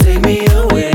Take me away.